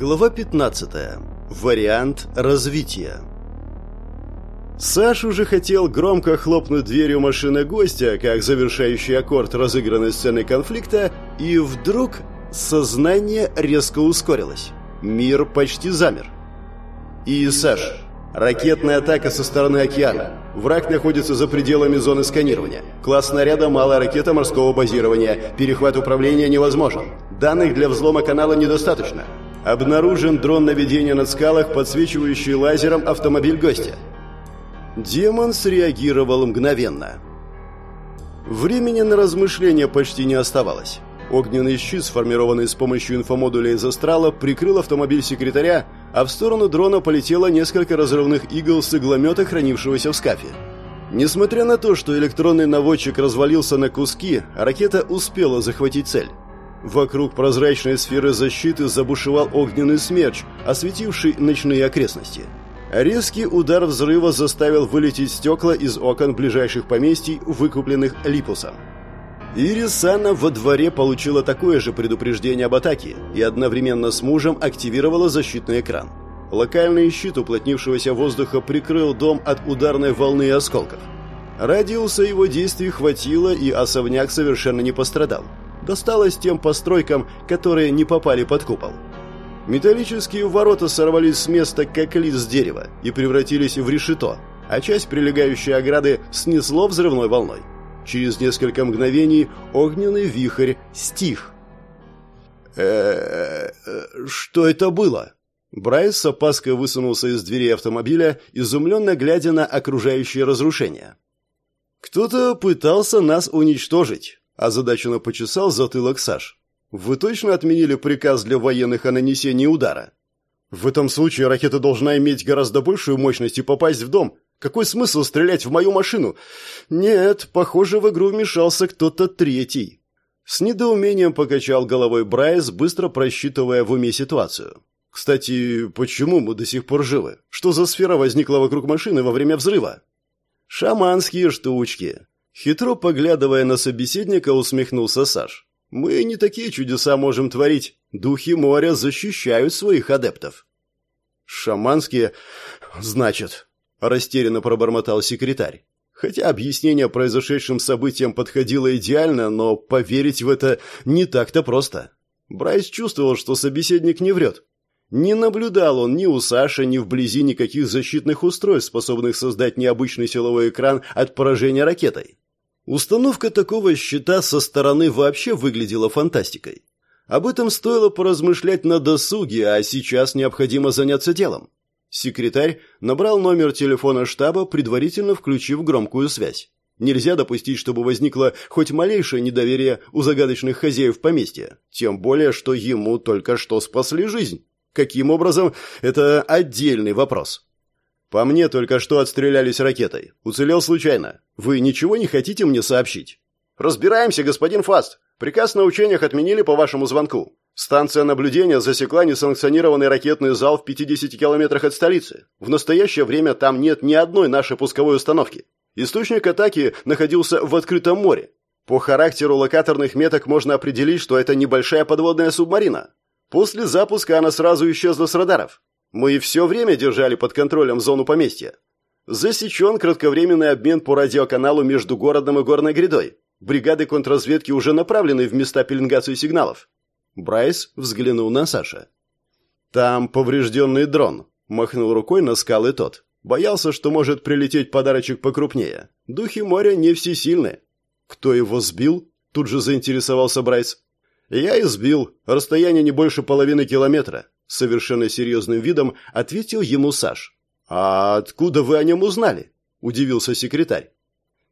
Глава 15. Вариант развития. Саш уже хотел громко хлопнуть дверью машины гостя, как завершающий аккорд разыгранной сцены конфликта, и вдруг сознание резко ускорилось. Мир почти замер. И, Саш, ракетная атака со стороны океана. Враг находится за пределами зоны сканирования. Класс снаряда «Малая ракета морского базирования». Перехват управления невозможен. Данных для взлома канала недостаточно. Обнаружен дрон наведения над скалах, подсвечивающий лазером автомобиль гостя. Демон среагировал мгновенно. Времени на размышления почти не оставалось. Огненный щит, сформированный с помощью инфомодуля из астрала, прикрыл автомобиль секретаря, а в сторону дрона полетело несколько разрывных игл с игломета, хранившегося в скафе. Несмотря на то, что электронный наводчик развалился на куски, ракета успела захватить цель. Вокруг прозрачной сферы защиты забушевал огненный смерч, осветивший ночные окрестности. Резкий удар взрыва заставил вылететь стекла из окон ближайших поместий, выкупленных Липусом. Ирисана во дворе получила такое же предупреждение об атаке и одновременно с мужем активировала защитный экран. Локальный щит уплотнившегося воздуха прикрыл дом от ударной волны и осколков. Радиуса его действий хватило, и особняк совершенно не пострадал досталось тем постройкам, которые не попали под купол. Металлические ворота сорвались с места, как лист дерева, и превратились в решето, а часть прилегающей ограды снесло взрывной волной. Через несколько мгновений огненный вихрь стих. э что это было?» Брайс с опаской высунулся из двери автомобиля, изумленно глядя на окружающие разрушения. «Кто-то пытался нас уничтожить», озадаченно почесал затылок Саш. «Вы точно отменили приказ для военных о нанесении удара?» «В этом случае ракета должна иметь гораздо большую мощность и попасть в дом. Какой смысл стрелять в мою машину?» «Нет, похоже, в игру вмешался кто-то третий». С недоумением покачал головой Брайс, быстро просчитывая в уме ситуацию. «Кстати, почему мы до сих пор живы? Что за сфера возникла вокруг машины во время взрыва?» «Шаманские штучки. Хитро поглядывая на собеседника, усмехнулся Саш. «Мы не такие чудеса можем творить. Духи моря защищают своих адептов». «Шаманские, значит», – растерянно пробормотал секретарь. Хотя объяснение произошедшим событиям подходило идеально, но поверить в это не так-то просто. Брайс чувствовал, что собеседник не врет. Не наблюдал он ни у Саши, ни вблизи никаких защитных устройств, способных создать необычный силовой экран от поражения ракетой. Установка такого щита со стороны вообще выглядела фантастикой. Об этом стоило поразмышлять на досуге, а сейчас необходимо заняться делом. Секретарь набрал номер телефона штаба, предварительно включив громкую связь. Нельзя допустить, чтобы возникло хоть малейшее недоверие у загадочных хозяев поместья. Тем более, что ему только что спасли жизнь. Каким образом, это отдельный вопрос. По мне только что отстрелялись ракетой. Уцелел случайно. Вы ничего не хотите мне сообщить? Разбираемся, господин Фаст. Приказ на учениях отменили по вашему звонку. Станция наблюдения засекла несанкционированный ракетный зал в 50 километрах от столицы. В настоящее время там нет ни одной нашей пусковой установки. Источник атаки находился в открытом море. По характеру локаторных меток можно определить, что это небольшая подводная субмарина. После запуска она сразу исчезла с радаров. Мы все время держали под контролем зону поместья. Засечен кратковременный обмен по радиоканалу между городом и горной грядой. Бригады контрразведки уже направлены в места пеленгации сигналов. Брайс взглянул на Саша. «Там поврежденный дрон», — махнул рукой на скалы тот. Боялся, что может прилететь подарочек покрупнее. Духи моря не всесильны. «Кто его сбил?» — тут же заинтересовался Брайс. «Я и сбил. Расстояние не больше половины километра совершенно серьезным видом ответил ему Саш. «А откуда вы о нем узнали?» – удивился секретарь.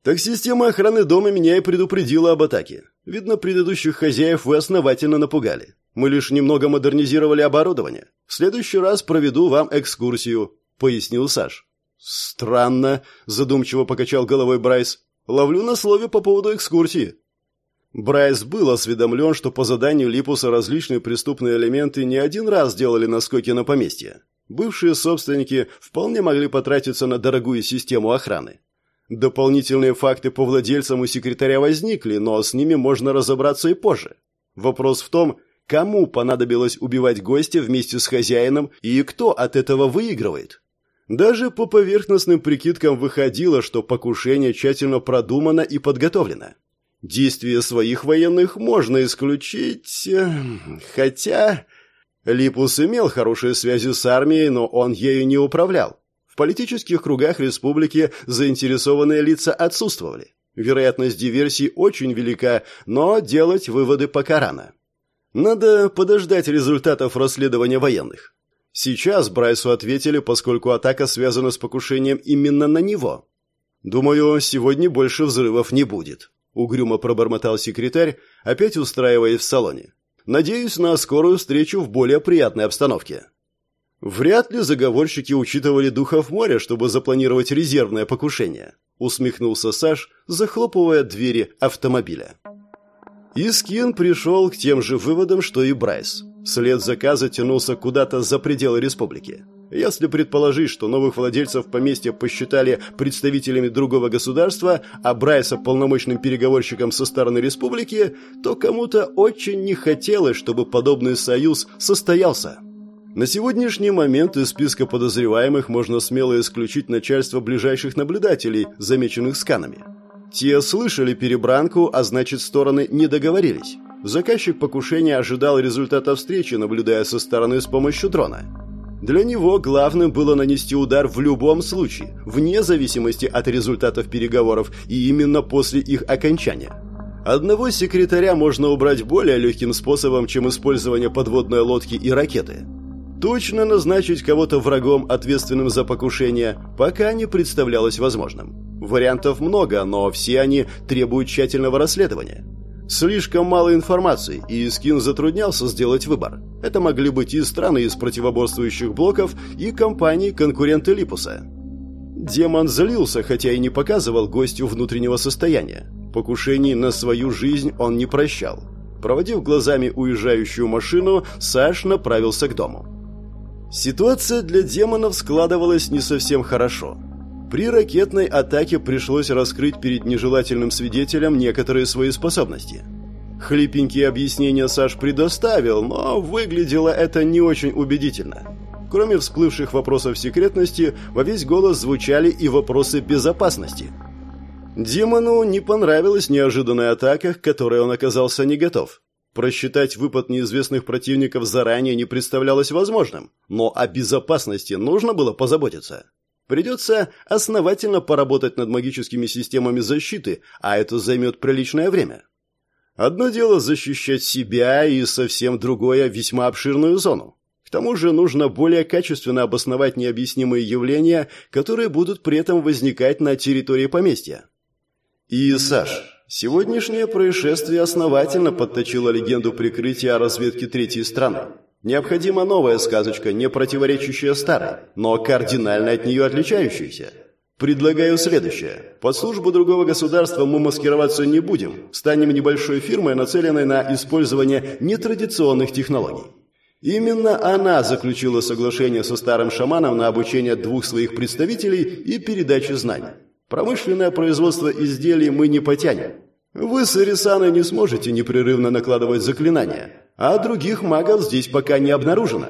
«Так система охраны дома меня и предупредила об атаке. Видно, предыдущих хозяев вы основательно напугали. Мы лишь немного модернизировали оборудование. В следующий раз проведу вам экскурсию», – пояснил Саш. «Странно», – задумчиво покачал головой Брайс. «Ловлю на слове по поводу экскурсии. Брайс был осведомлен, что по заданию Липуса различные преступные элементы не один раз делали наскоки на поместье. Бывшие собственники вполне могли потратиться на дорогую систему охраны. Дополнительные факты по владельцам у секретаря возникли, но с ними можно разобраться и позже. Вопрос в том, Кому понадобилось убивать гостя вместе с хозяином и кто от этого выигрывает? Даже по поверхностным прикидкам выходило, что покушение тщательно продумано и подготовлено. Действия своих военных можно исключить, э, хотя... Липус имел хорошие связи с армией, но он ею не управлял. В политических кругах республики заинтересованные лица отсутствовали. Вероятность диверсии очень велика, но делать выводы пока рано. Надо подождать результатов расследования военных. Сейчас Брайсу ответили, поскольку атака связана с покушением именно на него. Думаю, сегодня больше взрывов не будет, угрюмо пробормотал секретарь, опять устраиваясь в салоне. Надеюсь на скорую встречу в более приятной обстановке. Вряд ли заговорщики учитывали духов моря, чтобы запланировать резервное покушение, усмехнулся Саш, захлопывая двери автомобиля. Искин пришел к тем же выводам, что и Брайс. След заказа тянулся куда-то за пределы республики. Если предположить, что новых владельцев поместья посчитали представителями другого государства, а Брайса полномочным переговорщиком со стороны республики, то кому-то очень не хотелось, чтобы подобный союз состоялся. На сегодняшний момент из списка подозреваемых можно смело исключить начальство ближайших наблюдателей, замеченных сканами. Те слышали перебранку, а значит, стороны не договорились. Заказчик покушения ожидал результата встречи, наблюдая со стороны с помощью дрона. Для него главным было нанести удар в любом случае, вне зависимости от результатов переговоров и именно после их окончания. Одного секретаря можно убрать более легким способом, чем использование подводной лодки и ракеты. Точно назначить кого-то врагом, ответственным за покушение, пока не представлялось возможным. Вариантов много, но все они требуют тщательного расследования. Слишком мало информации, и Скин затруднялся сделать выбор. Это могли быть и страны из противоборствующих блоков, и компании-конкуренты Липуса. Демон злился, хотя и не показывал гостю внутреннего состояния. Покушений на свою жизнь он не прощал. Проводив глазами уезжающую машину, Саш направился к дому. Ситуация для демонов складывалась не совсем хорошо. При ракетной атаке пришлось раскрыть перед нежелательным свидетелем некоторые свои способности. Хлипенькие объяснения Саш предоставил, но выглядело это не очень убедительно. Кроме всплывших вопросов секретности, во весь голос звучали и вопросы безопасности. Демону не понравилась неожиданная атака, к которой он оказался не готов. Просчитать выпад неизвестных противников заранее не представлялось возможным, но о безопасности нужно было позаботиться. Придется основательно поработать над магическими системами защиты, а это займет приличное время. Одно дело защищать себя, и совсем другое – весьма обширную зону. К тому же нужно более качественно обосновать необъяснимые явления, которые будут при этом возникать на территории поместья. И, Саш, сегодняшнее происшествие основательно подточило легенду прикрытия о разведке третьей страны. Необходима новая сказочка, не противоречащая старой, но кардинально от нее отличающаяся. Предлагаю следующее. Под службу другого государства мы маскироваться не будем. Станем небольшой фирмой, нацеленной на использование нетрадиционных технологий. Именно она заключила соглашение со старым шаманом на обучение двух своих представителей и передачу знаний. Промышленное производство изделий мы не потянем. Вы с Ирисаной не сможете непрерывно накладывать заклинания, а других магов здесь пока не обнаружено.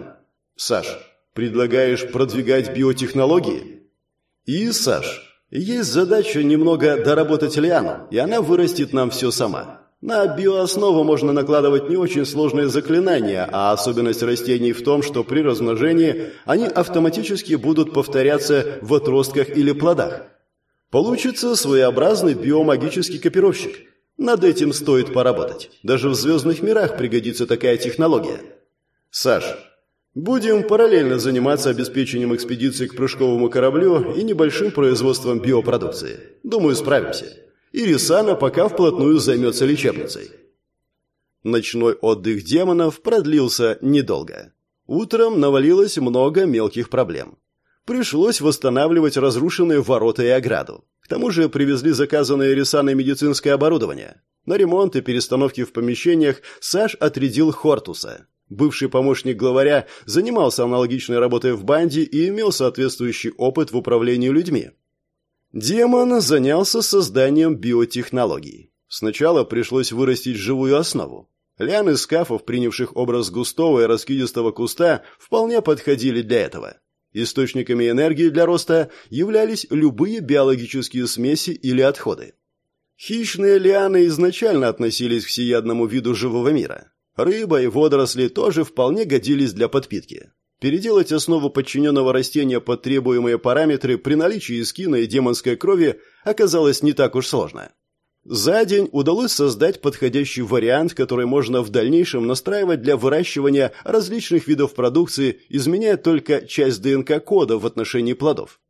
Саш, предлагаешь продвигать биотехнологии? И, Саш, есть задача немного доработать Лиану, и она вырастет нам все сама. На биооснову можно накладывать не очень сложные заклинания, а особенность растений в том, что при размножении они автоматически будут повторяться в отростках или плодах. Получится своеобразный биомагический копировщик – над этим стоит поработать. Даже в звездных мирах пригодится такая технология. Саш, будем параллельно заниматься обеспечением экспедиции к прыжковому кораблю и небольшим производством биопродукции. Думаю, справимся. И Рисана пока вплотную займется лечебницей. Ночной отдых демонов продлился недолго. Утром навалилось много мелких проблем. Пришлось восстанавливать разрушенные ворота и ограду. К тому же привезли заказанное Рисаной медицинское оборудование. На ремонт и перестановки в помещениях Саш отрядил Хортуса. Бывший помощник главаря занимался аналогичной работой в банде и имел соответствующий опыт в управлении людьми. Демон занялся созданием биотехнологий. Сначала пришлось вырастить живую основу. Лианы скафов, принявших образ густого и раскидистого куста, вполне подходили для этого. Источниками энергии для роста являлись любые биологические смеси или отходы. Хищные лианы изначально относились к всеядному виду живого мира. Рыба и водоросли тоже вполне годились для подпитки. Переделать основу подчиненного растения под требуемые параметры при наличии скина и демонской крови оказалось не так уж сложно. За день удалось создать подходящий вариант, который можно в дальнейшем настраивать для выращивания различных видов продукции, изменяя только часть ДНК-кода в отношении плодов.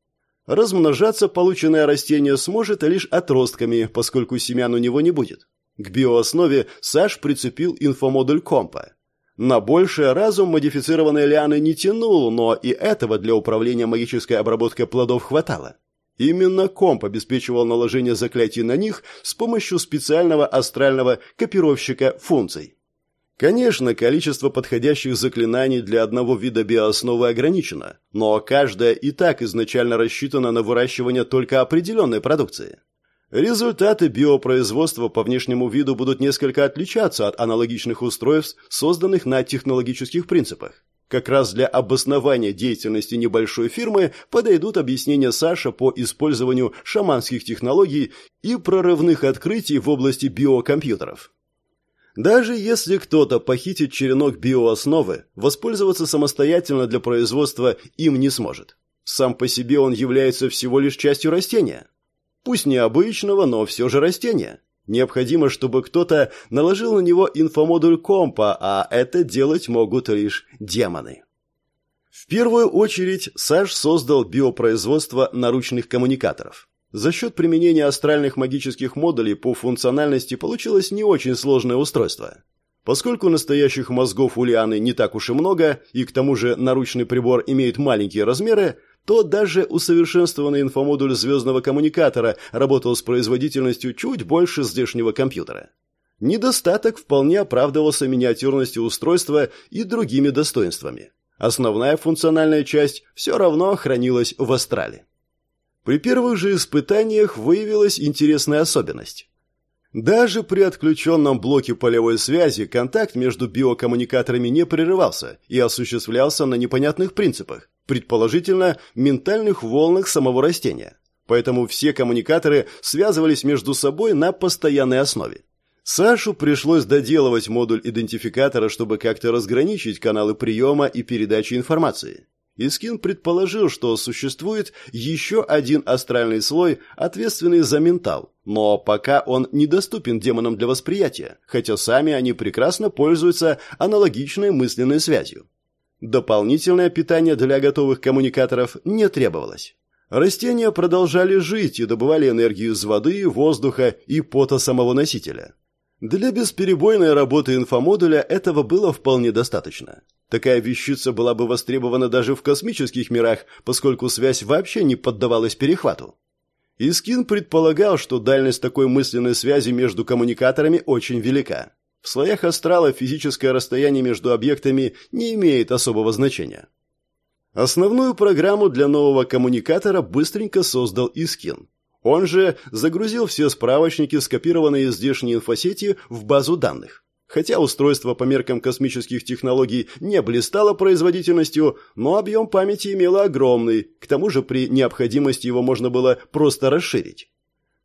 Размножаться полученное растение сможет лишь отростками, поскольку семян у него не будет. К биооснове Саш прицепил инфомодуль компа. На большее разум модифицированной лианы не тянул, но и этого для управления магической обработкой плодов хватало. Именно комп обеспечивал наложение заклятий на них с помощью специального астрального копировщика функций. Конечно, количество подходящих заклинаний для одного вида биоосновы ограничено, но каждая и так изначально рассчитана на выращивание только определенной продукции. Результаты биопроизводства по внешнему виду будут несколько отличаться от аналогичных устройств, созданных на технологических принципах. Как раз для обоснования деятельности небольшой фирмы подойдут объяснения Саша по использованию шаманских технологий и прорывных открытий в области биокомпьютеров. Даже если кто-то похитит черенок биоосновы, воспользоваться самостоятельно для производства им не сможет. Сам по себе он является всего лишь частью растения. Пусть необычного, но все же растения. Необходимо, чтобы кто-то наложил на него инфомодуль компа, а это делать могут лишь демоны. В первую очередь Саш создал биопроизводство наручных коммуникаторов. За счет применения астральных магических модулей по функциональности получилось не очень сложное устройство. Поскольку настоящих мозгов у Лианы не так уж и много, и к тому же наручный прибор имеет маленькие размеры, то даже усовершенствованный инфомодуль звездного коммуникатора работал с производительностью чуть больше здешнего компьютера. Недостаток вполне оправдывался миниатюрностью устройства и другими достоинствами. Основная функциональная часть все равно хранилась в астрале. При первых же испытаниях выявилась интересная особенность. Даже при отключенном блоке полевой связи контакт между биокоммуникаторами не прерывался и осуществлялся на непонятных принципах, предположительно, ментальных волнах самого растения. Поэтому все коммуникаторы связывались между собой на постоянной основе. Сашу пришлось доделывать модуль идентификатора, чтобы как-то разграничить каналы приема и передачи информации. Искин предположил, что существует еще один астральный слой, ответственный за ментал, но пока он недоступен демонам для восприятия, хотя сами они прекрасно пользуются аналогичной мысленной связью. Дополнительное питание для готовых коммуникаторов не требовалось. Растения продолжали жить и добывали энергию из воды, воздуха и пота самого носителя. Для бесперебойной работы инфомодуля этого было вполне достаточно. Такая вещица была бы востребована даже в космических мирах, поскольку связь вообще не поддавалась перехвату. Искин предполагал, что дальность такой мысленной связи между коммуникаторами очень велика. В слоях астрала физическое расстояние между объектами не имеет особого значения. Основную программу для нового коммуникатора быстренько создал Искин. Он же загрузил все справочники, скопированные из здешней инфосети, в базу данных. Хотя устройство по меркам космических технологий не блистало производительностью, но объем памяти имело огромный, к тому же при необходимости его можно было просто расширить.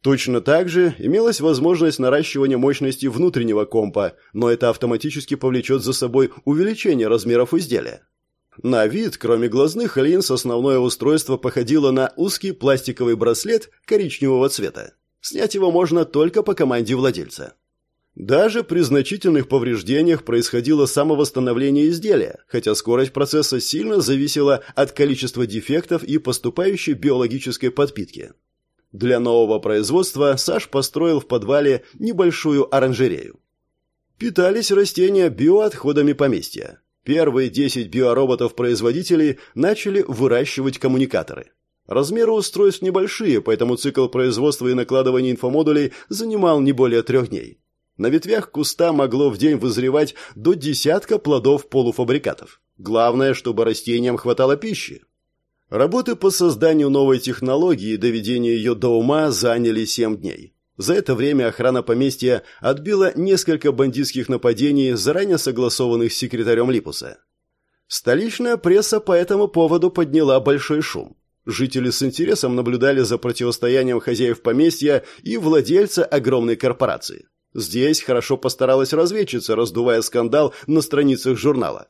Точно так же имелась возможность наращивания мощности внутреннего компа, но это автоматически повлечет за собой увеличение размеров изделия. На вид, кроме глазных линз, основное устройство походило на узкий пластиковый браслет коричневого цвета. Снять его можно только по команде владельца. Даже при значительных повреждениях происходило самовосстановление изделия, хотя скорость процесса сильно зависела от количества дефектов и поступающей биологической подпитки. Для нового производства Саш построил в подвале небольшую оранжерею. Питались растения биоотходами поместья. Первые 10 биороботов-производителей начали выращивать коммуникаторы. Размеры устройств небольшие, поэтому цикл производства и накладывания инфомодулей занимал не более трех дней. На ветвях куста могло в день вызревать до десятка плодов полуфабрикатов. Главное, чтобы растениям хватало пищи. Работы по созданию новой технологии и доведению ее до ума заняли 7 дней. За это время охрана поместья отбила несколько бандитских нападений, заранее согласованных с секретарем Липуса. Столичная пресса по этому поводу подняла большой шум. Жители с интересом наблюдали за противостоянием хозяев поместья и владельца огромной корпорации. Здесь хорошо постаралась разведчица, раздувая скандал на страницах журнала.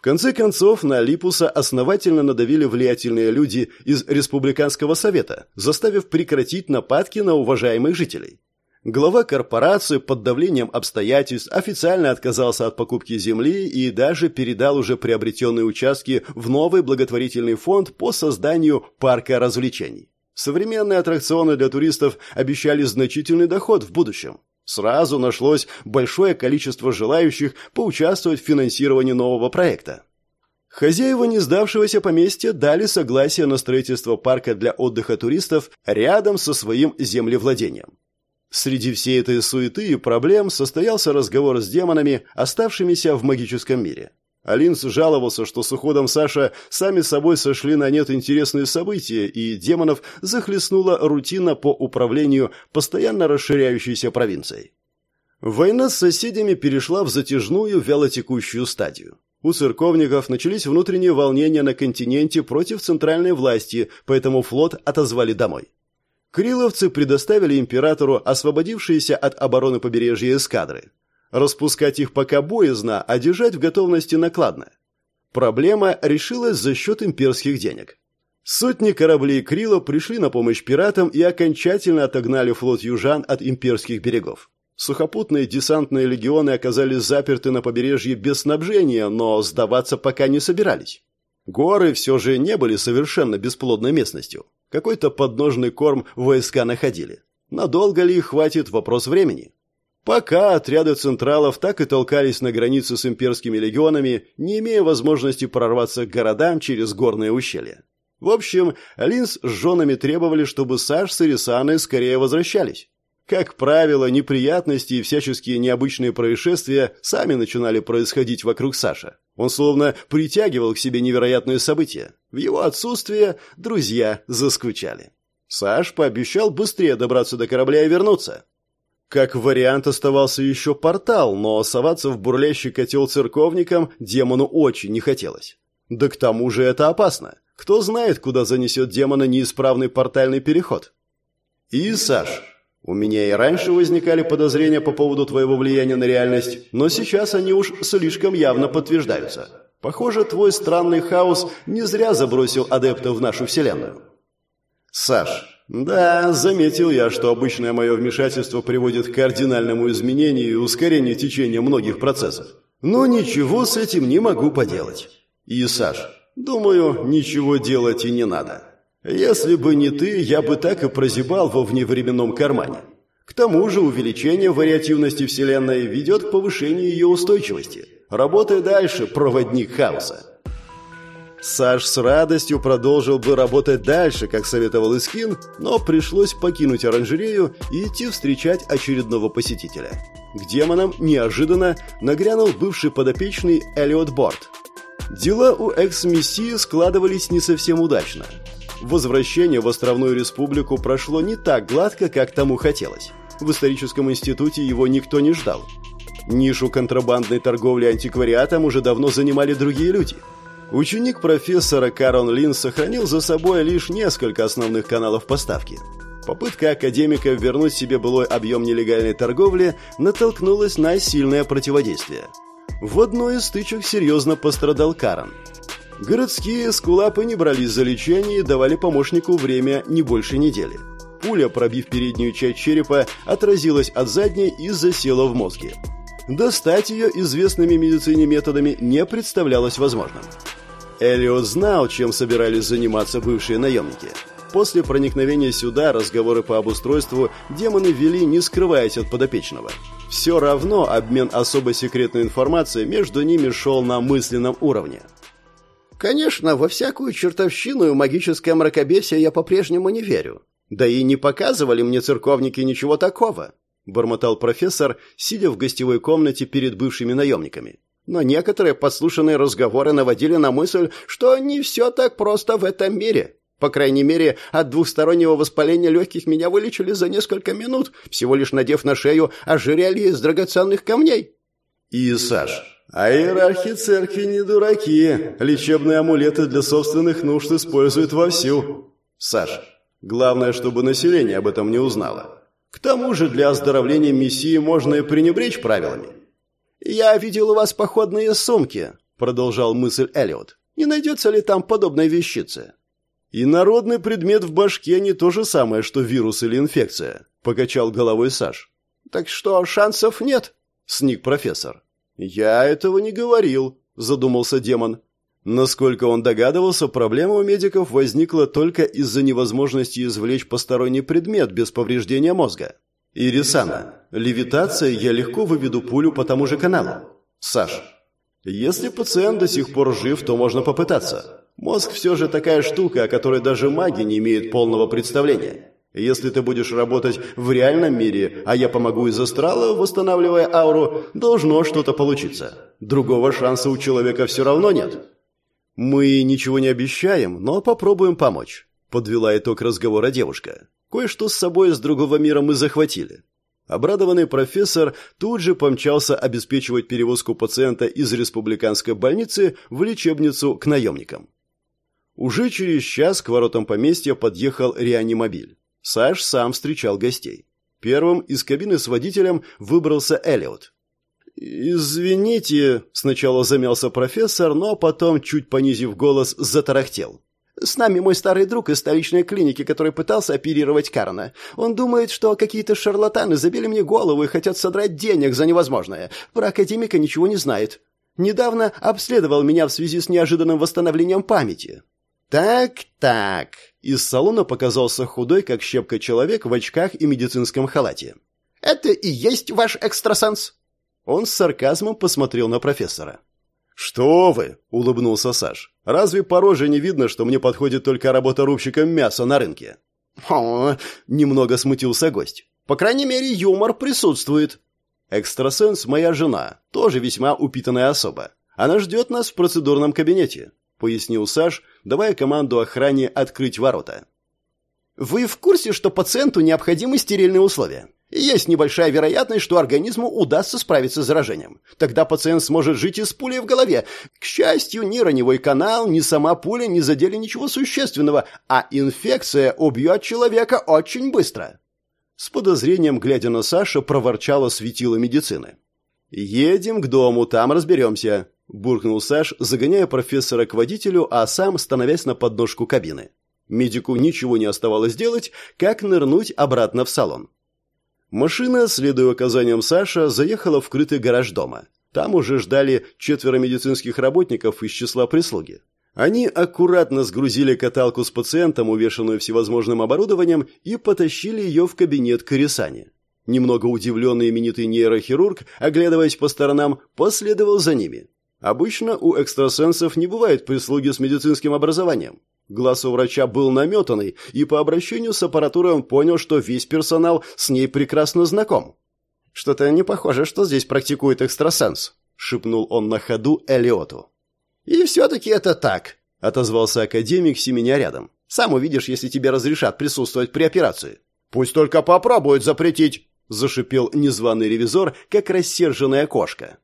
В конце концов, на Липуса основательно надавили влиятельные люди из Республиканского совета, заставив прекратить нападки на уважаемых жителей. Глава корпорации под давлением обстоятельств официально отказался от покупки земли и даже передал уже приобретенные участки в новый благотворительный фонд по созданию парка развлечений. Современные аттракционы для туристов обещали значительный доход в будущем. Сразу нашлось большое количество желающих поучаствовать в финансировании нового проекта. Хозяева не сдавшегося поместья дали согласие на строительство парка для отдыха туристов рядом со своим землевладением. Среди всей этой суеты и проблем состоялся разговор с демонами, оставшимися в магическом мире. Алинс жаловался, что с уходом Саша сами собой сошли на нет интересные события, и демонов захлестнула рутина по управлению постоянно расширяющейся провинцией. Война с соседями перешла в затяжную вялотекущую стадию. У церковников начались внутренние волнения на континенте против центральной власти, поэтому флот отозвали домой. Криловцы предоставили императору освободившиеся от обороны побережья эскадры. Распускать их пока боязно, а держать в готовности накладно. Проблема решилась за счет имперских денег. Сотни кораблей Крила пришли на помощь пиратам и окончательно отогнали флот южан от имперских берегов. Сухопутные десантные легионы оказались заперты на побережье без снабжения, но сдаваться пока не собирались. Горы все же не были совершенно бесплодной местностью. Какой-то подножный корм войска находили. Надолго ли их хватит – вопрос времени. Пока отряды централов так и толкались на границе с имперскими легионами, не имея возможности прорваться к городам через горные ущелья. В общем, Линс с женами требовали, чтобы Саш с Ирисаной скорее возвращались. Как правило, неприятности и всяческие необычные происшествия сами начинали происходить вокруг Саша. Он словно притягивал к себе невероятные события. В его отсутствие друзья заскучали. Саш пообещал быстрее добраться до корабля и вернуться. Как вариант оставался еще портал, но соваться в бурлящий котел церковникам демону очень не хотелось. Да к тому же это опасно. Кто знает, куда занесет демона неисправный портальный переход. И, Саш, у меня и раньше возникали подозрения по поводу твоего влияния на реальность, но сейчас они уж слишком явно подтверждаются. Похоже, твой странный хаос не зря забросил адептов в нашу вселенную. Саш, да, заметил я, что обычное мое вмешательство приводит к кардинальному изменению и ускорению течения многих процессов. Но ничего с этим не могу поделать. И, Саш, думаю, ничего делать и не надо. Если бы не ты, я бы так и прозябал во вневременном кармане. К тому же увеличение вариативности Вселенной ведет к повышению ее устойчивости. Работай дальше, проводник хаоса. Саш с радостью продолжил бы работать дальше, как советовал Искин, но пришлось покинуть оранжерею и идти встречать очередного посетителя. К демонам неожиданно нагрянул бывший подопечный Элliot Борт. Дела у экс-мессии складывались не совсем удачно. Возвращение в Островную Республику прошло не так гладко, как тому хотелось. В историческом институте его никто не ждал. Нишу контрабандной торговли антиквариатом уже давно занимали другие люди – Ученик профессора Карон Лин сохранил за собой лишь несколько основных каналов поставки. Попытка академика вернуть себе былой объем нелегальной торговли натолкнулась на сильное противодействие. В одной из стычек серьезно пострадал Карон. Городские скулапы не брались за лечение и давали помощнику время не больше недели. Пуля, пробив переднюю часть черепа, отразилась от задней и засела в мозге. Достать ее известными медицине методами не представлялось возможным. Элиот знал, чем собирались заниматься бывшие наемники. После проникновения сюда разговоры по обустройству демоны вели, не скрываясь от подопечного. Все равно обмен особо секретной информацией между ними шел на мысленном уровне. Конечно, во всякую чертовщину и магическое мракобесие я по-прежнему не верю. Да и не показывали мне церковники ничего такого, бормотал профессор, сидя в гостевой комнате перед бывшими наемниками но некоторые подслушанные разговоры наводили на мысль, что не все так просто в этом мире. По крайней мере, от двухстороннего воспаления легких меня вылечили за несколько минут, всего лишь надев на шею ожерелье из драгоценных камней. И, Саш, а иерархи церкви не дураки. Лечебные амулеты для собственных нужд используют вовсю. Саш, главное, чтобы население об этом не узнало. К тому же для оздоровления мессии можно и пренебречь правилами. «Я видел у вас походные сумки», — продолжал мысль Эллиот. «Не найдется ли там подобной вещицы?» «И народный предмет в башке не то же самое, что вирус или инфекция», — покачал головой Саш. «Так что, шансов нет?» — сник профессор. «Я этого не говорил», — задумался демон. Насколько он догадывался, проблема у медиков возникла только из-за невозможности извлечь посторонний предмет без повреждения мозга. «Ирисана, левитация я легко выведу пулю по тому же каналу. Саш, если пациент до сих пор жив, то можно попытаться. Мозг все же такая штука, о которой даже маги не имеют полного представления. Если ты будешь работать в реальном мире, а я помогу из астрала, восстанавливая ауру, должно что-то получиться. Другого шанса у человека все равно нет». «Мы ничего не обещаем, но попробуем помочь», — подвела итог разговора девушка. Кое-что с собой из другого мира мы захватили. Обрадованный профессор тут же помчался обеспечивать перевозку пациента из республиканской больницы в лечебницу к наемникам. Уже через час к воротам поместья подъехал реанимобиль. Саш сам встречал гостей. Первым из кабины с водителем выбрался Эллиот. «Извините», — сначала замялся профессор, но потом, чуть понизив голос, затарахтел. С нами мой старый друг из столичной клиники, который пытался оперировать Карна. Он думает, что какие-то шарлатаны забили мне голову и хотят содрать денег за невозможное. Про академика ничего не знает. Недавно обследовал меня в связи с неожиданным восстановлением памяти. Так-так. Из салона показался худой, как щепка человек в очках и медицинском халате. Это и есть ваш экстрасенс? Он с сарказмом посмотрел на профессора. «Что вы!» — улыбнулся Саш. «Разве по роже не видно, что мне подходит только работа рубщиком мяса на рынке?» «О!» — немного смутился гость. «По крайней мере, юмор присутствует». «Экстрасенс — моя жена, тоже весьма упитанная особа. Она ждет нас в процедурном кабинете», — пояснил Саш, давая команду охране открыть ворота. «Вы в курсе, что пациенту необходимы стерильные условия?» Есть небольшая вероятность, что организму удастся справиться с заражением. Тогда пациент сможет жить и с пулей в голове. К счастью, ни раневой канал, ни сама пуля не задели ничего существенного, а инфекция убьет человека очень быстро. С подозрением, глядя на Саша, проворчала светило медицины. «Едем к дому, там разберемся», – буркнул Саш, загоняя профессора к водителю, а сам становясь на подножку кабины. Медику ничего не оставалось делать, как нырнуть обратно в салон. Машина, следуя указаниям Саша, заехала в крытый гараж дома. Там уже ждали четверо медицинских работников из числа прислуги. Они аккуратно сгрузили каталку с пациентом, увешанную всевозможным оборудованием, и потащили ее в кабинет к. Немного удивленный именитый нейрохирург, оглядываясь по сторонам, последовал за ними. Обычно у экстрасенсов не бывает прислуги с медицинским образованием. Глаз у врача был наметанный, и по обращению с аппаратурой он понял, что весь персонал с ней прекрасно знаком. «Что-то не похоже, что здесь практикует экстрасенс», — шепнул он на ходу Элиоту. «И все-таки это так», — отозвался академик, семеня рядом. «Сам увидишь, если тебе разрешат присутствовать при операции». «Пусть только попробуют запретить», — зашипел незваный ревизор, как рассерженная кошка.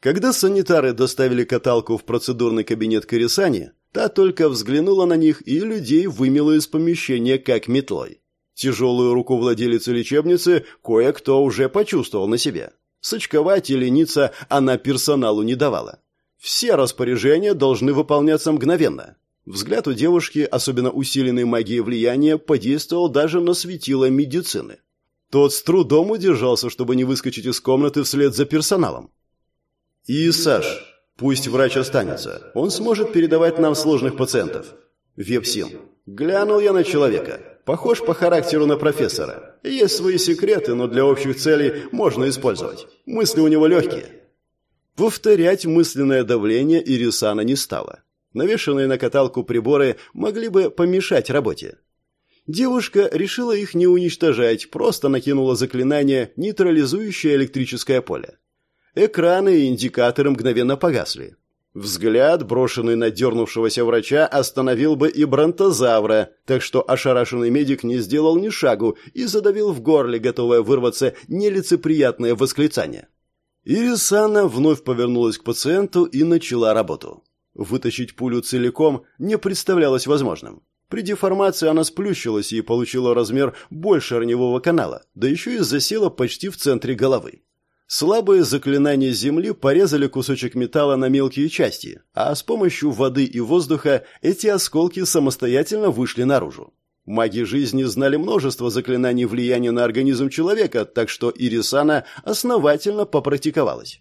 Когда санитары доставили каталку в процедурный кабинет Корисани, Та только взглянула на них и людей вымела из помещения как метлой. Тяжелую руку владелицы лечебницы кое-кто уже почувствовал на себе. Сочковать и лениться она персоналу не давала. Все распоряжения должны выполняться мгновенно. Взгляд у девушки, особенно усиленный магией влияния, подействовал даже на светило медицины. Тот с трудом удержался, чтобы не выскочить из комнаты вслед за персоналом. «И, Саш, Пусть врач останется. Он сможет передавать нам сложных пациентов. Вепсин. Глянул я на человека. Похож по характеру на профессора. Есть свои секреты, но для общих целей можно использовать. Мысли у него легкие. Повторять мысленное давление Ирисана не стало. Навешанные на каталку приборы могли бы помешать работе. Девушка решила их не уничтожать, просто накинула заклинание, нейтрализующее электрическое поле. Экраны и индикаторы мгновенно погасли. Взгляд, брошенный на дернувшегося врача, остановил бы и бронтозавра, так что ошарашенный медик не сделал ни шагу и задавил в горле, готовое вырваться нелицеприятное восклицание. Ирисана вновь повернулась к пациенту и начала работу. Вытащить пулю целиком не представлялось возможным. При деформации она сплющилась и получила размер больше раневого канала, да еще и засела почти в центре головы. Слабые заклинания земли порезали кусочек металла на мелкие части, а с помощью воды и воздуха эти осколки самостоятельно вышли наружу. Маги жизни знали множество заклинаний влияния на организм человека, так что Ирисана основательно попрактиковалась.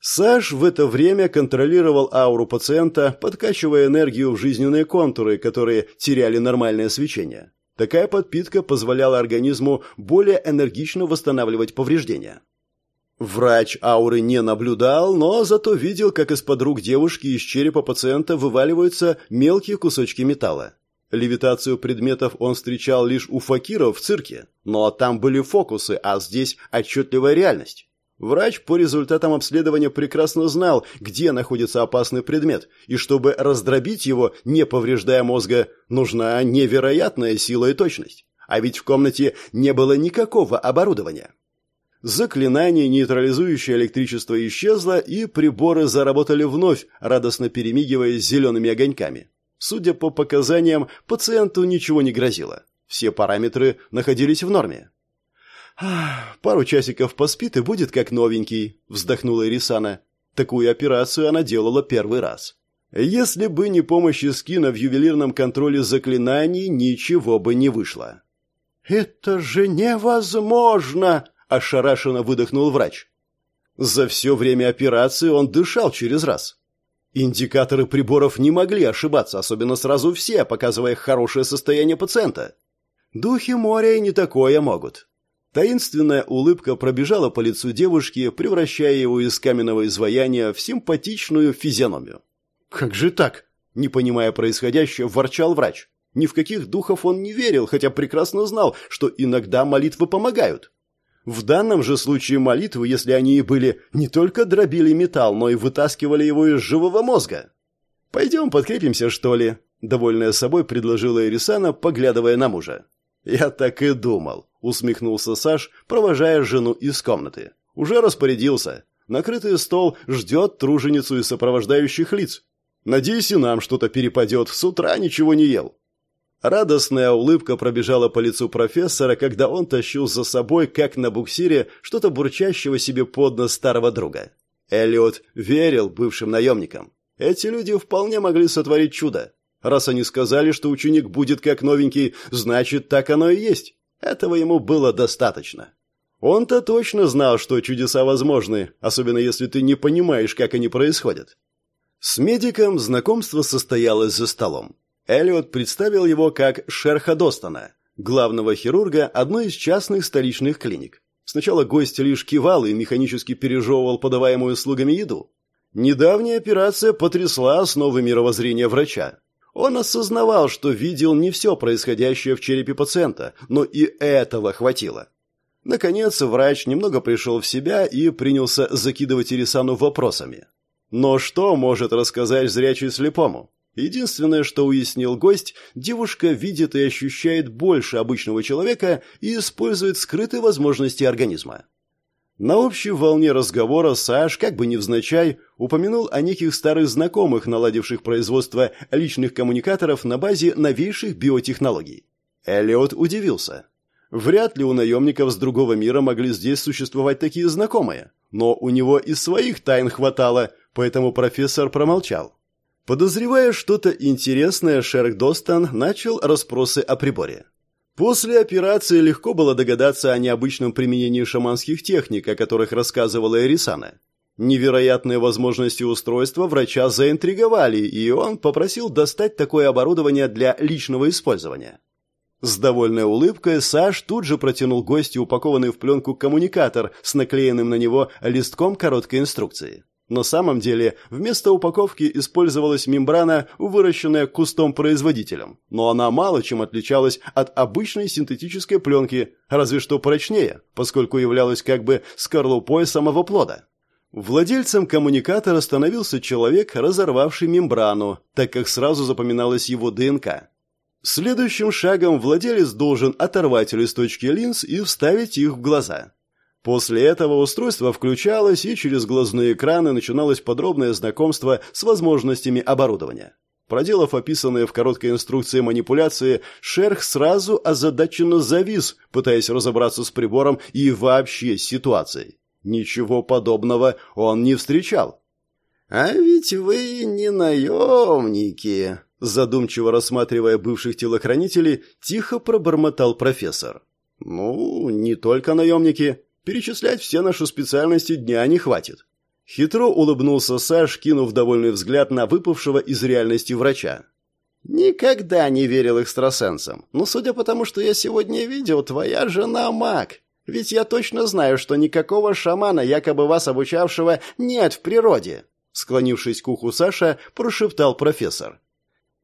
Саш в это время контролировал ауру пациента, подкачивая энергию в жизненные контуры, которые теряли нормальное свечение. Такая подпитка позволяла организму более энергично восстанавливать повреждения. Врач ауры не наблюдал, но зато видел, как из-под рук девушки из черепа пациента вываливаются мелкие кусочки металла. Левитацию предметов он встречал лишь у факиров в цирке, но там были фокусы, а здесь отчетливая реальность. Врач по результатам обследования прекрасно знал, где находится опасный предмет, и чтобы раздробить его, не повреждая мозга, нужна невероятная сила и точность. А ведь в комнате не было никакого оборудования. Заклинание, нейтрализующее электричество, исчезло, и приборы заработали вновь, радостно перемигивая зелеными огоньками. Судя по показаниям, пациенту ничего не грозило. Все параметры находились в норме. «Пару часиков поспит и будет как новенький», — вздохнула Ирисана. Такую операцию она делала первый раз. Если бы не помощь Скина в ювелирном контроле заклинаний, ничего бы не вышло. «Это же невозможно!» Ошарашенно выдохнул врач. За все время операции он дышал через раз. Индикаторы приборов не могли ошибаться, особенно сразу все, показывая хорошее состояние пациента. Духи моря и не такое могут. Таинственная улыбка пробежала по лицу девушки, превращая его из каменного изваяния в симпатичную физиономию. «Как же так?» – не понимая происходящего, ворчал врач. Ни в каких духов он не верил, хотя прекрасно знал, что иногда молитвы помогают. В данном же случае молитвы, если они и были, не только дробили металл, но и вытаскивали его из живого мозга. «Пойдем подкрепимся, что ли?» – довольная собой предложила Ирисана, поглядывая на мужа. «Я так и думал», – усмехнулся Саш, провожая жену из комнаты. «Уже распорядился. Накрытый стол ждет труженицу из сопровождающих лиц. Надеюсь, и нам что-то перепадет. С утра ничего не ел». Радостная улыбка пробежала по лицу профессора, когда он тащил за собой, как на буксире, что-то бурчащего себе под нос старого друга. Эллиот верил бывшим наемникам. Эти люди вполне могли сотворить чудо. Раз они сказали, что ученик будет как новенький, значит, так оно и есть. Этого ему было достаточно. Он-то точно знал, что чудеса возможны, особенно если ты не понимаешь, как они происходят. С медиком знакомство состоялось за столом. Эллиот представил его как Шерха Достона, главного хирурга одной из частных столичных клиник. Сначала гость лишь кивал и механически пережевывал подаваемую слугами еду. Недавняя операция потрясла основы мировоззрения врача. Он осознавал, что видел не все происходящее в черепе пациента, но и этого хватило. Наконец, врач немного пришел в себя и принялся закидывать Ирисану вопросами. Но что может рассказать зрячий слепому? Единственное, что уяснил гость, девушка видит и ощущает больше обычного человека и использует скрытые возможности организма. На общей волне разговора Саш, как бы невзначай, упомянул о неких старых знакомых, наладивших производство личных коммуникаторов на базе новейших биотехнологий. Эллиот удивился. Вряд ли у наемников с другого мира могли здесь существовать такие знакомые, но у него и своих тайн хватало, поэтому профессор промолчал. Подозревая что-то интересное, Шерк Достан начал расспросы о приборе. После операции легко было догадаться о необычном применении шаманских техник, о которых рассказывала Эрисана. Невероятные возможности устройства врача заинтриговали, и он попросил достать такое оборудование для личного использования. С довольной улыбкой Саш тут же протянул гостю упакованный в пленку коммуникатор с наклеенным на него листком короткой инструкции. На самом деле, вместо упаковки использовалась мембрана, выращенная кустом-производителем, но она мало чем отличалась от обычной синтетической пленки, разве что прочнее, поскольку являлась как бы скорлупой самого плода. Владельцем коммуникатора становился человек, разорвавший мембрану, так как сразу запоминалась его ДНК. Следующим шагом владелец должен оторвать листочки линз и вставить их в глаза. После этого устройство включалось, и через глазные экраны начиналось подробное знакомство с возможностями оборудования. Проделав описанные в короткой инструкции манипуляции, шерх сразу озадаченно завис, пытаясь разобраться с прибором и вообще с ситуацией. Ничего подобного он не встречал. «А ведь вы не наемники», — задумчиво рассматривая бывших телохранителей, тихо пробормотал профессор. «Ну, не только наемники», Перечислять все наши специальности дня не хватит. Хитро улыбнулся Саш, кинув довольный взгляд на выпавшего из реальности врача. «Никогда не верил экстрасенсам. Но судя по тому, что я сегодня видел, твоя жена маг. Ведь я точно знаю, что никакого шамана, якобы вас обучавшего, нет в природе». Склонившись к уху Саша, прошептал профессор.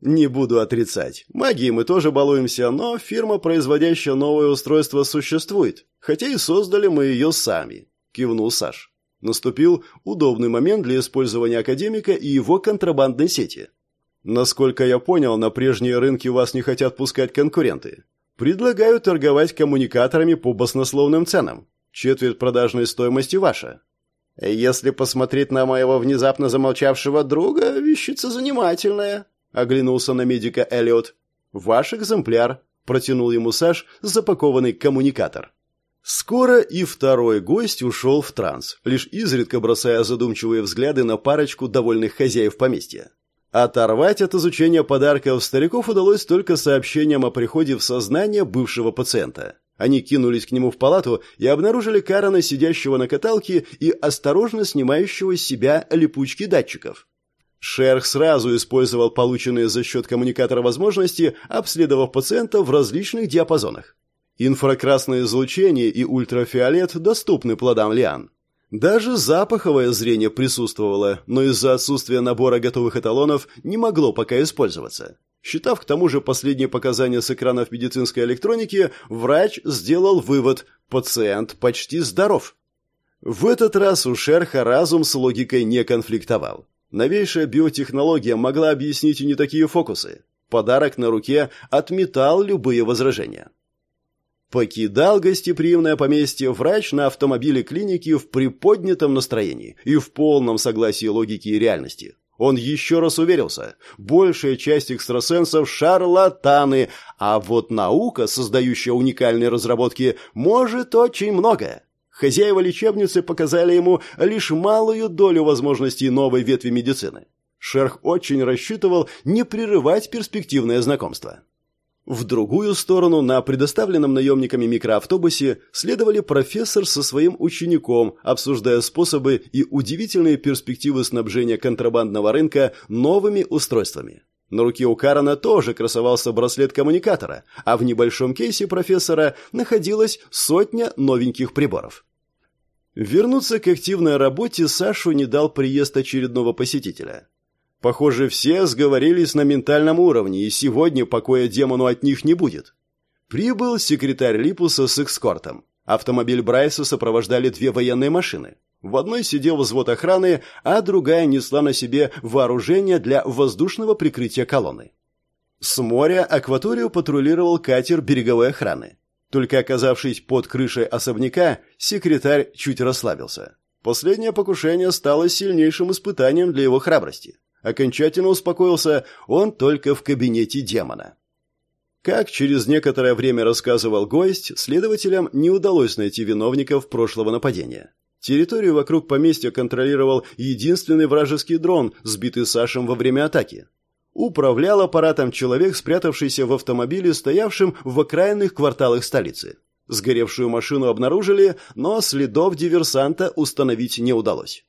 Не буду отрицать. Магией мы тоже балуемся, но фирма, производящая новое устройство, существует. Хотя и создали мы ее сами. Кивнул Саш. Наступил удобный момент для использования академика и его контрабандной сети. Насколько я понял, на прежние рынки вас не хотят пускать конкуренты. Предлагаю торговать коммуникаторами по баснословным ценам. Четверть продажной стоимости ваша. Если посмотреть на моего внезапно замолчавшего друга, вещица занимательная, — оглянулся на медика Эллиот. «Ваш экземпляр», — протянул ему Саш запакованный коммуникатор. Скоро и второй гость ушел в транс, лишь изредка бросая задумчивые взгляды на парочку довольных хозяев поместья. Оторвать от изучения подарков стариков удалось только сообщением о приходе в сознание бывшего пациента. Они кинулись к нему в палату и обнаружили Карана, сидящего на каталке и осторожно снимающего с себя липучки датчиков. Шерх сразу использовал полученные за счет коммуникатора возможности, обследовав пациента в различных диапазонах. Инфракрасное излучение и ультрафиолет доступны плодам лиан. Даже запаховое зрение присутствовало, но из-за отсутствия набора готовых эталонов не могло пока использоваться. Считав к тому же последние показания с экранов медицинской электроники, врач сделал вывод – пациент почти здоров. В этот раз у Шерха разум с логикой не конфликтовал. Новейшая биотехнология могла объяснить и не такие фокусы. Подарок на руке отметал любые возражения. Покидал гостеприимное поместье врач на автомобиле клиники в приподнятом настроении и в полном согласии логики и реальности. Он еще раз уверился, большая часть экстрасенсов – шарлатаны, а вот наука, создающая уникальные разработки, может очень многое. Хозяева лечебницы показали ему лишь малую долю возможностей новой ветви медицины. Шерх очень рассчитывал не прерывать перспективное знакомство. В другую сторону на предоставленном наемниками микроавтобусе следовали профессор со своим учеником, обсуждая способы и удивительные перспективы снабжения контрабандного рынка новыми устройствами. На руке у Карана тоже красовался браслет коммуникатора, а в небольшом кейсе профессора находилась сотня новеньких приборов. Вернуться к активной работе Сашу не дал приезд очередного посетителя. Похоже, все сговорились на ментальном уровне, и сегодня покоя демону от них не будет. Прибыл секретарь Липуса с экскортом. Автомобиль Брайса сопровождали две военные машины. В одной сидел взвод охраны, а другая несла на себе вооружение для воздушного прикрытия колонны. С моря акваторию патрулировал катер береговой охраны. Только оказавшись под крышей особняка, секретарь чуть расслабился. Последнее покушение стало сильнейшим испытанием для его храбрости. Окончательно успокоился он только в кабинете демона. Как через некоторое время рассказывал гость, следователям не удалось найти виновников прошлого нападения. Территорию вокруг поместья контролировал единственный вражеский дрон, сбитый Сашем во время атаки. Управлял аппаратом человек, спрятавшийся в автомобиле, стоявшем в окраинных кварталах столицы. Сгоревшую машину обнаружили, но следов диверсанта установить не удалось.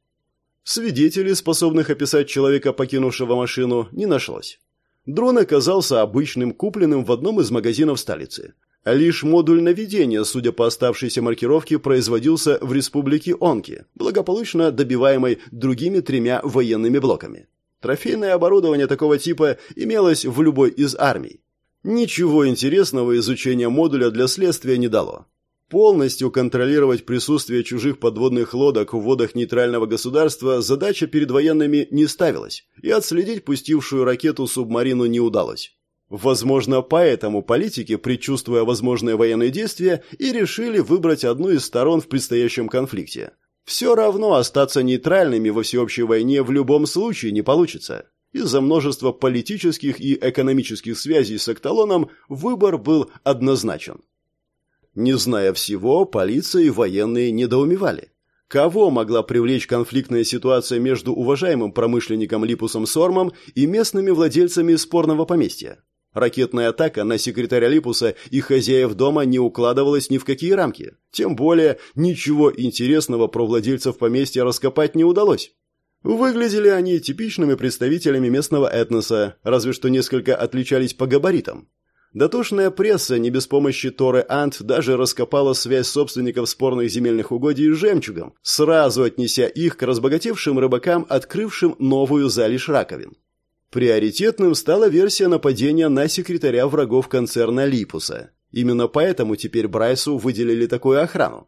Свидетелей, способных описать человека, покинувшего машину, не нашлось. Дрон оказался обычным, купленным в одном из магазинов столицы. Лишь модуль наведения, судя по оставшейся маркировке, производился в республике Онки, благополучно добиваемой другими тремя военными блоками. Трофейное оборудование такого типа имелось в любой из армий. Ничего интересного изучение модуля для следствия не дало. Полностью контролировать присутствие чужих подводных лодок в водах нейтрального государства задача перед военными не ставилась, и отследить пустившую ракету субмарину не удалось. Возможно, поэтому политики, предчувствуя возможные военные действия, и решили выбрать одну из сторон в предстоящем конфликте. Все равно остаться нейтральными во всеобщей войне в любом случае не получится. Из-за множества политических и экономических связей с Экталоном выбор был однозначен. Не зная всего, полиция и военные недоумевали. Кого могла привлечь конфликтная ситуация между уважаемым промышленником Липусом Сормом и местными владельцами спорного поместья? Ракетная атака на секретаря Липуса и хозяев дома не укладывалась ни в какие рамки. Тем более, ничего интересного про владельцев поместья раскопать не удалось. Выглядели они типичными представителями местного этноса, разве что несколько отличались по габаритам. Дотошная пресса не без помощи Торы Ант даже раскопала связь собственников спорных земельных угодий с жемчугом, сразу отнеся их к разбогатевшим рыбакам, открывшим новую залежь раковин. Приоритетным стала версия нападения на секретаря врагов концерна Липуса. Именно поэтому теперь Брайсу выделили такую охрану.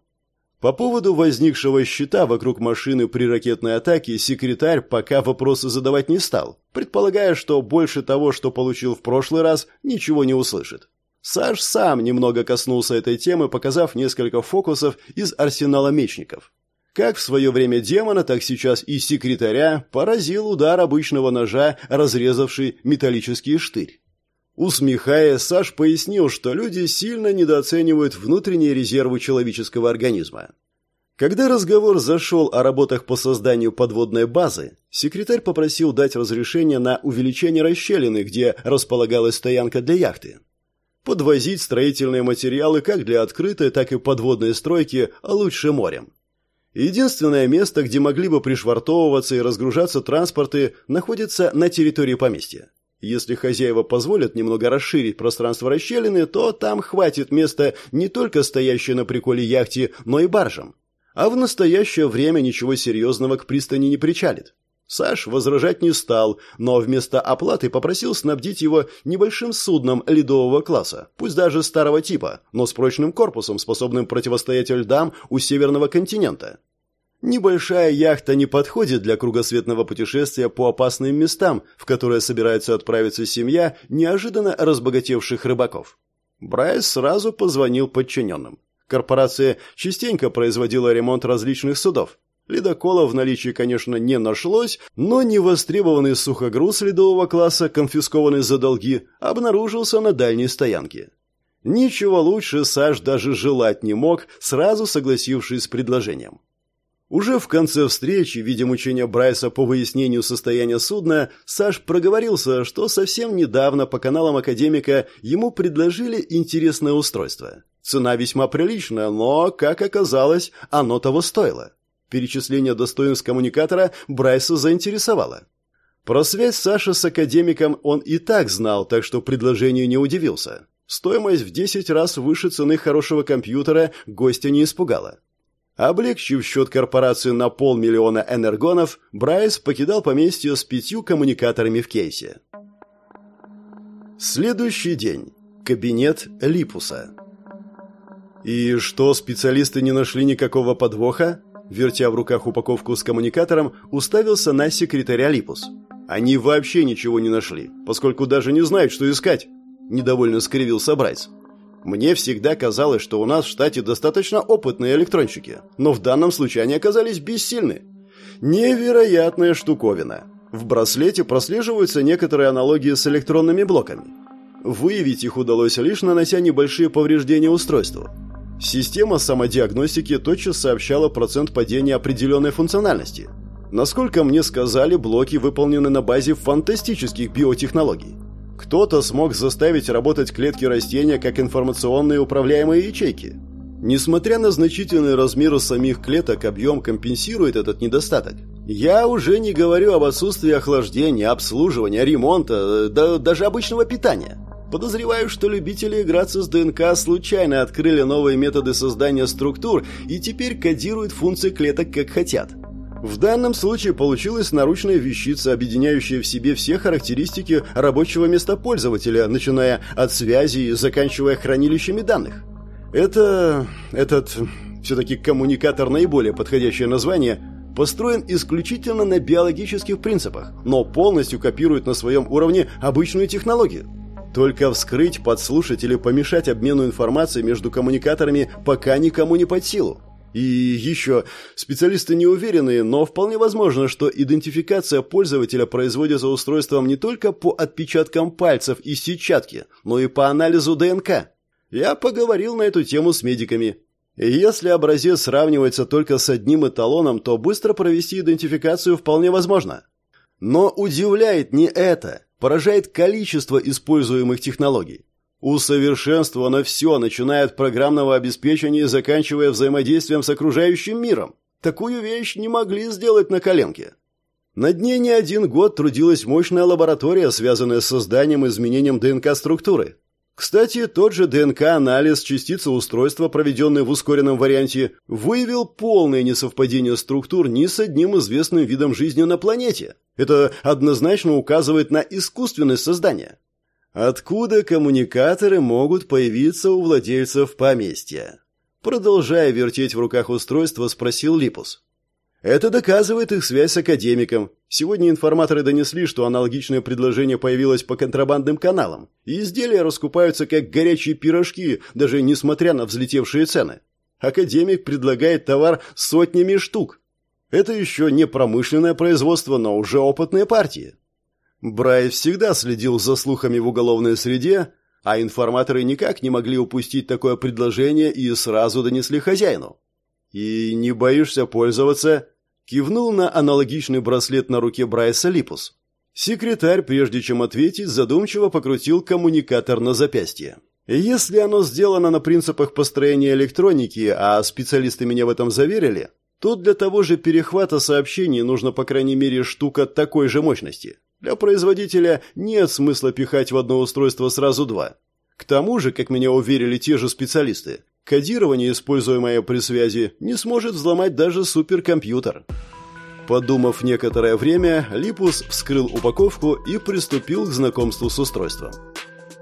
По поводу возникшего щита вокруг машины при ракетной атаке секретарь пока вопросы задавать не стал, предполагая, что больше того, что получил в прошлый раз, ничего не услышит. Саш сам немного коснулся этой темы, показав несколько фокусов из арсенала мечников. Как в свое время демона, так сейчас и секретаря поразил удар обычного ножа, разрезавший металлический штырь. Усмехая, Саш пояснил, что люди сильно недооценивают внутренние резервы человеческого организма. Когда разговор зашел о работах по созданию подводной базы, секретарь попросил дать разрешение на увеличение расщелины, где располагалась стоянка для яхты. Подвозить строительные материалы как для открытой, так и подводной стройки, лучше морем. Единственное место, где могли бы пришвартовываться и разгружаться транспорты, находится на территории поместья. Если хозяева позволят немного расширить пространство расщелины, то там хватит места не только стоящей на приколе яхте, но и баржам. А в настоящее время ничего серьезного к пристани не причалит. Саш возражать не стал, но вместо оплаты попросил снабдить его небольшим судном ледового класса, пусть даже старого типа, но с прочным корпусом, способным противостоять льдам у северного континента. Небольшая яхта не подходит для кругосветного путешествия по опасным местам, в которые собирается отправиться семья неожиданно разбогатевших рыбаков. Брайс сразу позвонил подчиненным. Корпорация частенько производила ремонт различных судов, Ледокола в наличии, конечно, не нашлось, но невостребованный сухогруз ледового класса, конфискованный за долги, обнаружился на дальней стоянке. Ничего лучше Саш даже желать не мог, сразу согласившись с предложением. Уже в конце встречи, видя мучения Брайса по выяснению состояния судна, Саш проговорился, что совсем недавно по каналам Академика ему предложили интересное устройство. Цена весьма приличная, но, как оказалось, оно того стоило. Перечисление достоинств коммуникатора Брайса заинтересовало. Про связь Саши с академиком он и так знал, так что предложению не удивился. Стоимость в 10 раз выше цены хорошего компьютера гостя не испугала. Облегчив счет корпорации на полмиллиона энергонов, Брайс покидал поместье с пятью коммуникаторами в кейсе. Следующий день. Кабинет Липуса. «И что, специалисты не нашли никакого подвоха?» Вертя в руках упаковку с коммуникатором, уставился на секретаря Липус. «Они вообще ничего не нашли, поскольку даже не знают, что искать», – недовольно скривился Брайс. «Мне всегда казалось, что у нас в штате достаточно опытные электронщики, но в данном случае они оказались бессильны. Невероятная штуковина. В браслете прослеживаются некоторые аналогии с электронными блоками. Выявить их удалось лишь нанося небольшие повреждения устройству. Система самодиагностики тотчас сообщала процент падения определенной функциональности. Насколько мне сказали, блоки выполнены на базе фантастических биотехнологий. Кто-то смог заставить работать клетки растения как информационные управляемые ячейки. Несмотря на значительный размер самих клеток, объем компенсирует этот недостаток. Я уже не говорю об отсутствии охлаждения, обслуживания, ремонта, да даже обычного питания. Подозреваю, что любители играться с ДНК случайно открыли новые методы создания структур и теперь кодируют функции клеток как хотят. В данном случае получилась наручная вещица, объединяющая в себе все характеристики рабочего места пользователя, начиная от связи и заканчивая хранилищами данных. Это... этот... все-таки коммуникатор наиболее подходящее название построен исключительно на биологических принципах, но полностью копирует на своем уровне обычную технологию. Только вскрыть, подслушать или помешать обмену информацией между коммуникаторами пока никому не под силу. И еще, специалисты не уверены, но вполне возможно, что идентификация пользователя производится устройством не только по отпечаткам пальцев и сетчатки, но и по анализу ДНК. Я поговорил на эту тему с медиками. Если образец сравнивается только с одним эталоном, то быстро провести идентификацию вполне возможно. Но удивляет не это, поражает количество используемых технологий. Усовершенствовано все, начиная от программного обеспечения и заканчивая взаимодействием с окружающим миром. Такую вещь не могли сделать на коленке. Над ней не один год трудилась мощная лаборатория, связанная с созданием и изменением ДНК-структуры. Кстати, тот же ДНК-анализ частицы устройства, проведенный в ускоренном варианте, выявил полное несовпадение структур ни с одним известным видом жизни на планете. Это однозначно указывает на искусственность создания. Откуда коммуникаторы могут появиться у владельцев поместья? Продолжая вертеть в руках устройство, спросил Липус. Это доказывает их связь с академиком. Сегодня информаторы донесли, что аналогичное предложение появилось по контрабандным каналам, и изделия раскупаются как горячие пирожки, даже несмотря на взлетевшие цены. Академик предлагает товар сотнями штук. Это еще не промышленное производство, но уже опытные партии. Брай всегда следил за слухами в уголовной среде, а информаторы никак не могли упустить такое предложение и сразу донесли хозяину. «И не боишься пользоваться?» Кивнул на аналогичный браслет на руке Брайса Липус. Секретарь, прежде чем ответить, задумчиво покрутил коммуникатор на запястье. «Если оно сделано на принципах построения электроники, а специалисты меня в этом заверили, то для того же перехвата сообщений нужно по крайней мере штука такой же мощности. Для производителя нет смысла пихать в одно устройство сразу два. К тому же, как меня уверили те же специалисты, кодирование, используемое при связи, не сможет взломать даже суперкомпьютер. Подумав некоторое время, Липус вскрыл упаковку и приступил к знакомству с устройством.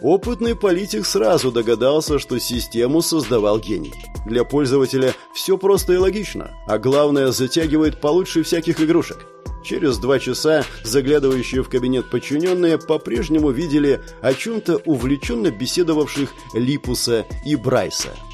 Опытный политик сразу догадался, что систему создавал гений. Для пользователя все просто и логично, а главное затягивает получше всяких игрушек. Через два часа заглядывающие в кабинет подчиненные по-прежнему видели о чем-то увлеченно беседовавших Липуса и Брайса –